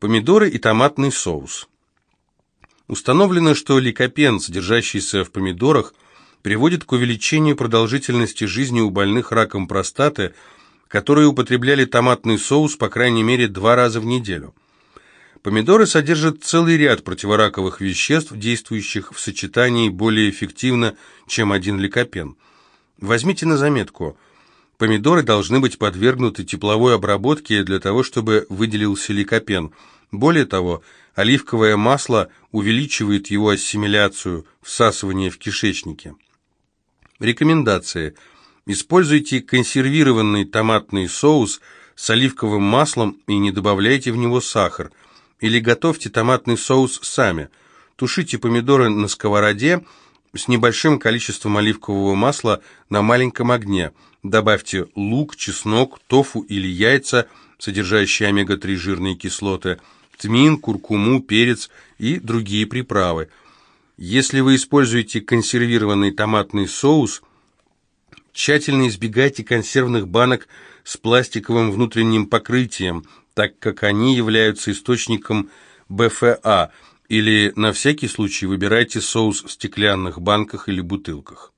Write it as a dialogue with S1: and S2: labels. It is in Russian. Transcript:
S1: Помидоры и томатный соус. Установлено, что ликопен, содержащийся в помидорах, приводит к увеличению продолжительности жизни у больных раком простаты, которые употребляли томатный соус по крайней мере два раза в неделю. Помидоры содержат целый ряд противораковых веществ, действующих в сочетании более эффективно, чем один ликопен. Возьмите на заметку, помидоры должны быть подвергнуты тепловой обработке для того, чтобы выделился ликопен. Более того, оливковое масло увеличивает его ассимиляцию, всасывание в кишечнике. Рекомендации. Используйте консервированный томатный соус с оливковым маслом и не добавляйте в него сахар – или готовьте томатный соус сами. Тушите помидоры на сковороде с небольшим количеством оливкового масла на маленьком огне. Добавьте лук, чеснок, тофу или яйца, содержащие омега-3 жирные кислоты, тмин, куркуму, перец и другие приправы. Если вы используете консервированный томатный соус, тщательно избегайте консервных банок с пластиковым внутренним покрытием – так как они являются источником БФА, или на всякий случай выбирайте соус в стеклянных банках или бутылках.